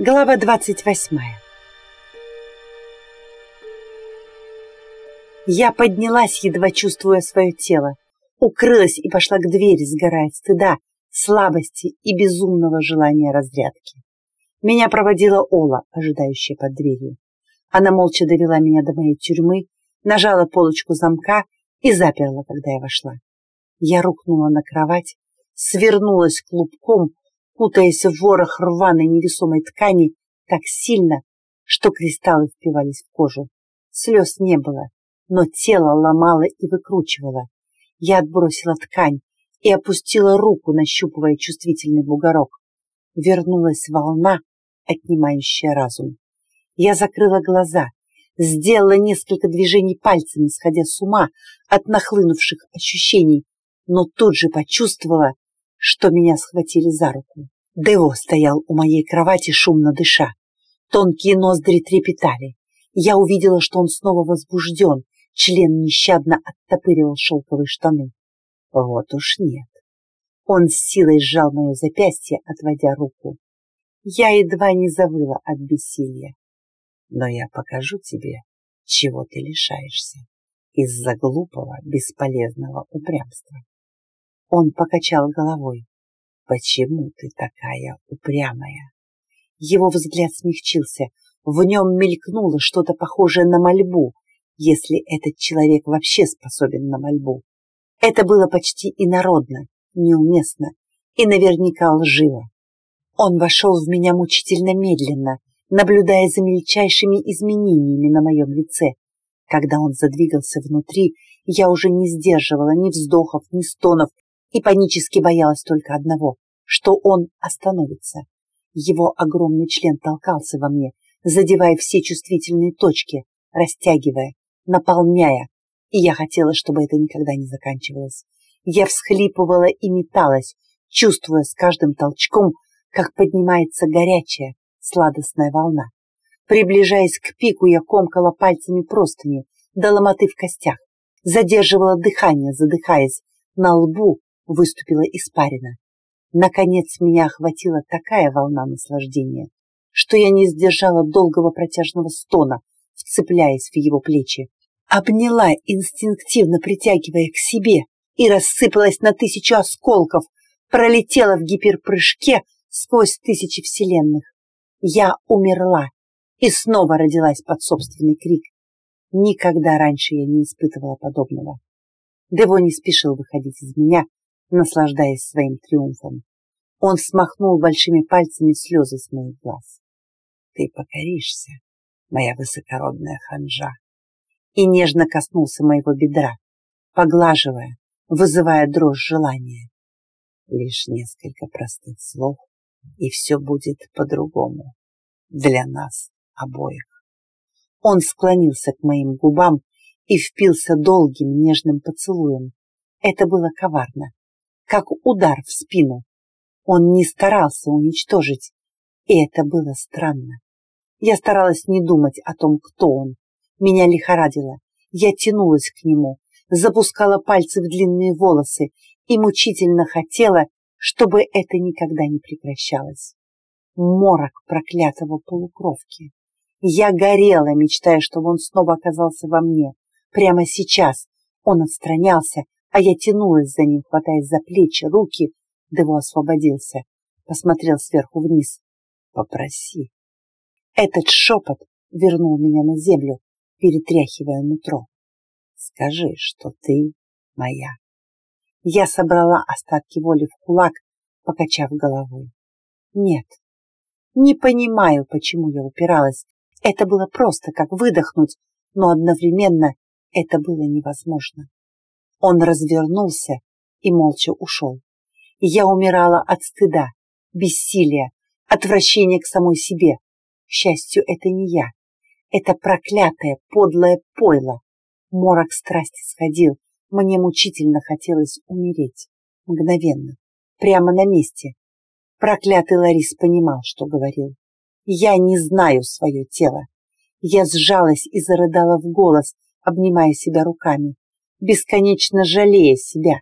Глава двадцать восьмая. Я поднялась, едва чувствуя свое тело, укрылась и пошла к двери, сгорая от стыда, слабости и безумного желания разрядки. Меня проводила Ола, ожидающая под дверью. Она молча довела меня до моей тюрьмы, нажала полочку замка и заперла, когда я вошла. Я рухнула на кровать, свернулась клубком, кутаясь в ворох рваной невесомой ткани так сильно, что кристаллы впивались в кожу. Слез не было, но тело ломало и выкручивало. Я отбросила ткань и опустила руку, нащупывая чувствительный бугорок. Вернулась волна, отнимающая разум. Я закрыла глаза, сделала несколько движений пальцами, сходя с ума от нахлынувших ощущений, но тут же почувствовала, что меня схватили за руку. Део стоял у моей кровати, шумно дыша. Тонкие ноздри трепетали. Я увидела, что он снова возбужден, член нещадно оттопыривал шелковые штаны. Вот уж нет. Он с силой сжал мое запястье, отводя руку. Я едва не завыла от бессилия. Но я покажу тебе, чего ты лишаешься из-за глупого, бесполезного упрямства. Он покачал головой. «Почему ты такая упрямая?» Его взгляд смягчился. В нем мелькнуло что-то похожее на мольбу, если этот человек вообще способен на мольбу. Это было почти инородно, неуместно и наверняка лживо. Он вошел в меня мучительно медленно, наблюдая за мельчайшими изменениями на моем лице. Когда он задвигался внутри, я уже не сдерживала ни вздохов, ни стонов, и панически боялась только одного, что он остановится. Его огромный член толкался во мне, задевая все чувствительные точки, растягивая, наполняя, и я хотела, чтобы это никогда не заканчивалось. Я всхлипывала и металась, чувствуя с каждым толчком, как поднимается горячая, сладостная волна. Приближаясь к пику, я комкала пальцами простыни до ломоты в костях, задерживала дыхание, задыхаясь, на лбу выступила испарина. Наконец меня охватила такая волна наслаждения, что я не сдержала долгого протяжного стона, вцепляясь в его плечи. Обняла, инстинктивно притягивая к себе, и рассыпалась на тысячу осколков, пролетела в гиперпрыжке сквозь тысячи вселенных. Я умерла и снова родилась под собственный крик. Никогда раньше я не испытывала подобного. Дево не спешил выходить из меня, наслаждаясь своим триумфом. Он смахнул большими пальцами слезы с моих глаз. «Ты покоришься, моя высокородная ханжа!» И нежно коснулся моего бедра, поглаживая, вызывая дрожь желания. Лишь несколько простых слов, и все будет по-другому для нас обоих. Он склонился к моим губам и впился долгим нежным поцелуем. Это было коварно как удар в спину. Он не старался уничтожить, и это было странно. Я старалась не думать о том, кто он. Меня лихорадило. Я тянулась к нему, запускала пальцы в длинные волосы и мучительно хотела, чтобы это никогда не прекращалось. Морок проклятого полукровки. Я горела, мечтая, чтобы он снова оказался во мне. Прямо сейчас он отстранялся, а я тянулась за ним, хватаясь за плечи, руки. Дево освободился, посмотрел сверху вниз. «Попроси». Этот шепот вернул меня на землю, перетряхивая нутро. «Скажи, что ты моя». Я собрала остатки воли в кулак, покачав головой. «Нет, не понимаю, почему я упиралась. Это было просто, как выдохнуть, но одновременно это было невозможно. Он развернулся и молча ушел. Я умирала от стыда, бессилия, отвращения к самой себе. К счастью, это не я. Это проклятое, подлое пойло. Морок страсти сходил. Мне мучительно хотелось умереть. Мгновенно. Прямо на месте. Проклятый Ларис понимал, что говорил. Я не знаю свое тело. Я сжалась и зарыдала в голос, обнимая себя руками бесконечно жалея себя,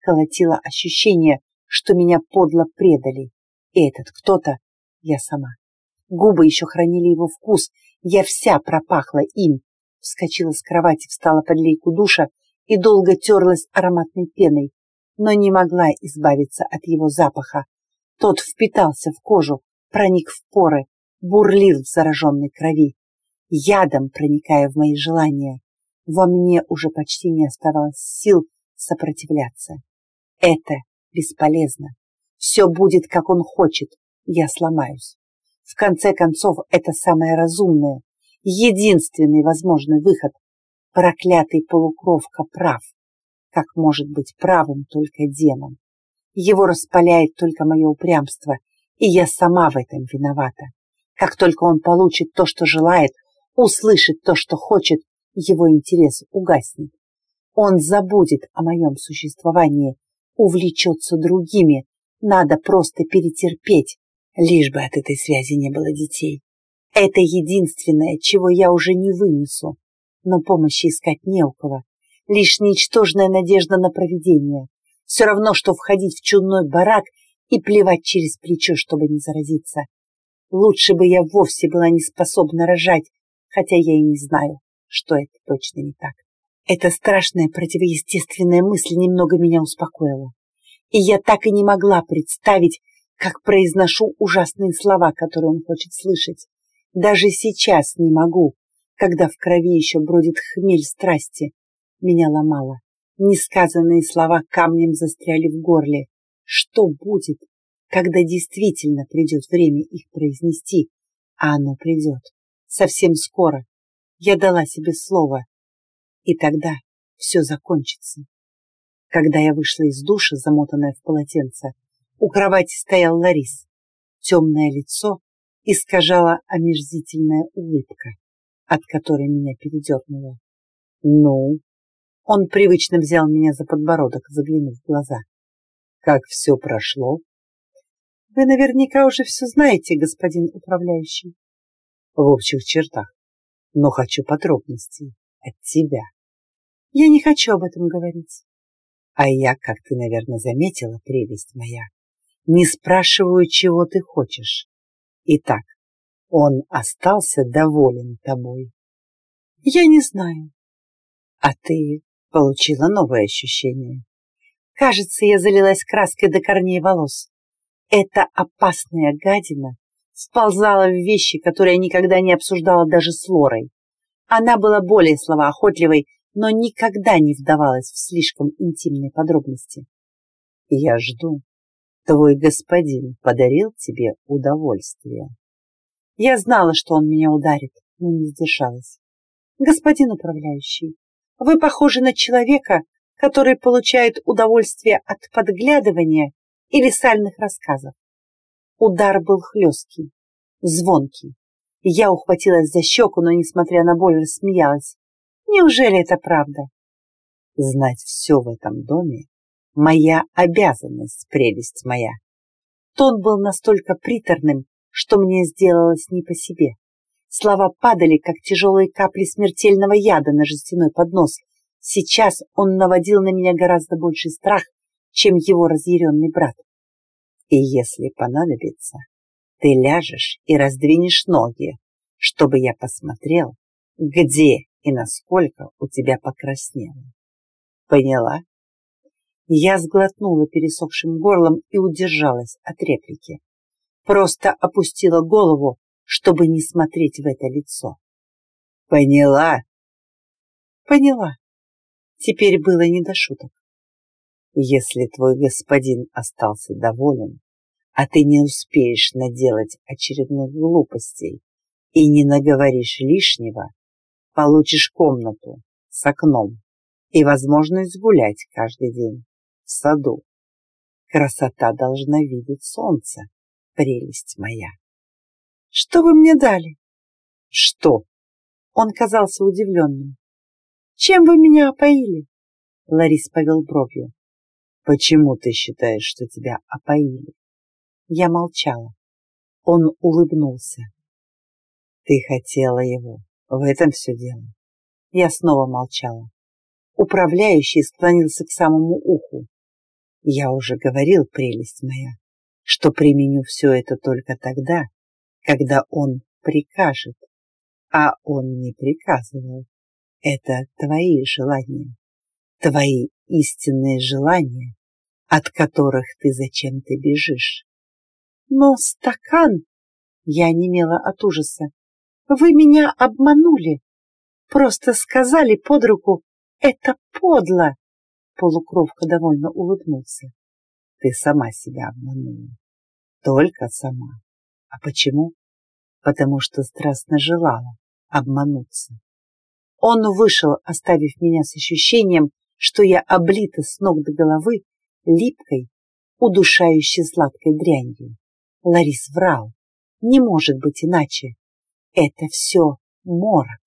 колотило ощущение, что меня подло предали, и этот кто-то я сама. Губы еще хранили его вкус, я вся пропахла им. Вскочила с кровати, встала под лейку душа и долго терлась ароматной пеной, но не могла избавиться от его запаха. Тот впитался в кожу, проник в поры, бурлил в зараженной крови, ядом проникая в мои желания. Во мне уже почти не оставалось сил сопротивляться. Это бесполезно. Все будет, как он хочет. Я сломаюсь. В конце концов, это самое разумное, единственный возможный выход. Проклятый полукровка прав. Как может быть правым только демон? Его распаляет только мое упрямство, и я сама в этом виновата. Как только он получит то, что желает, услышит то, что хочет, его интерес угаснет. Он забудет о моем существовании, увлечется другими. Надо просто перетерпеть, лишь бы от этой связи не было детей. Это единственное, чего я уже не вынесу. Но помощи искать не у кого. Лишь ничтожная надежда на провидение. Все равно, что входить в чудной барак и плевать через плечо, чтобы не заразиться. Лучше бы я вовсе была не способна рожать, хотя я и не знаю, что это точно не так. Эта страшная противоестественная мысль немного меня успокоила. И я так и не могла представить, как произношу ужасные слова, которые он хочет слышать. Даже сейчас не могу, когда в крови еще бродит хмель страсти. Меня ломало. Несказанные слова камнем застряли в горле. Что будет, когда действительно придет время их произнести? А оно придет. Совсем скоро. Я дала себе слово. И тогда все закончится. Когда я вышла из душа, замотанная в полотенце, у кровати стоял Ларис. Темное лицо искажала омерзительная улыбка, от которой меня передернуло. «Ну?» Он привычно взял меня за подбородок, заглянув в глаза. «Как все прошло?» «Вы наверняка уже все знаете, господин управляющий». «В общих чертах, но хочу подробностей от тебя». «Я не хочу об этом говорить». «А я, как ты, наверное, заметила, прелесть моя, не спрашиваю, чего ты хочешь. Итак, он остался доволен тобой. Я не знаю. А ты получила новое ощущение. Кажется, я залилась краской до корней волос. Эта опасная гадина сползала в вещи, которые никогда не обсуждала даже с Лорой. Она была более словоохотливой, но никогда не вдавалась в слишком интимные подробности. Я жду, Твой господин подарил тебе удовольствие. Я знала, что он меня ударит, но не сдержалась. Господин управляющий, вы похожи на человека, который получает удовольствие от подглядывания или сальных рассказов. Удар был хлесткий, звонкий. Я ухватилась за щеку, но, несмотря на боль, рассмеялась. Неужели это правда? Знать все в этом доме Моя обязанность, прелесть моя. Тон был настолько приторным, что мне сделалось не по себе. Слова падали, как тяжелые капли смертельного яда на жестяной поднос. Сейчас он наводил на меня гораздо больший страх, чем его разъяренный брат. И если понадобится, ты ляжешь и раздвинешь ноги, чтобы я посмотрел, где и насколько у тебя покраснело. Поняла? Я сглотнула пересохшим горлом и удержалась от реплики. Просто опустила голову, чтобы не смотреть в это лицо. Поняла? Поняла. Теперь было не до шуток. Если твой господин остался доволен, а ты не успеешь наделать очередных глупостей и не наговоришь лишнего, получишь комнату с окном и возможность гулять каждый день в саду. Красота должна видеть солнце, прелесть моя. Что вы мне дали? Что? Он казался удивленным. Чем вы меня опоили? Ларис повел бровью. Почему ты считаешь, что тебя опоили? Я молчала. Он улыбнулся. Ты хотела его. В этом все дело. Я снова молчала. Управляющий склонился к самому уху. Я уже говорил, прелесть моя, что применю все это только тогда, когда он прикажет, а он не приказывал. Это твои желания, твои истинные желания, от которых ты зачем-то бежишь. Но стакан... Я немела от ужаса. Вы меня обманули. Просто сказали под руку «это подло». Полукровка довольно улыбнулся. Ты сама себя обманула. Только сама. А почему? Потому что страстно желала обмануться. Он вышел, оставив меня с ощущением, что я облита с ног до головы липкой, удушающей сладкой дрянью. Ларис врал. Не может быть иначе. Это все морок.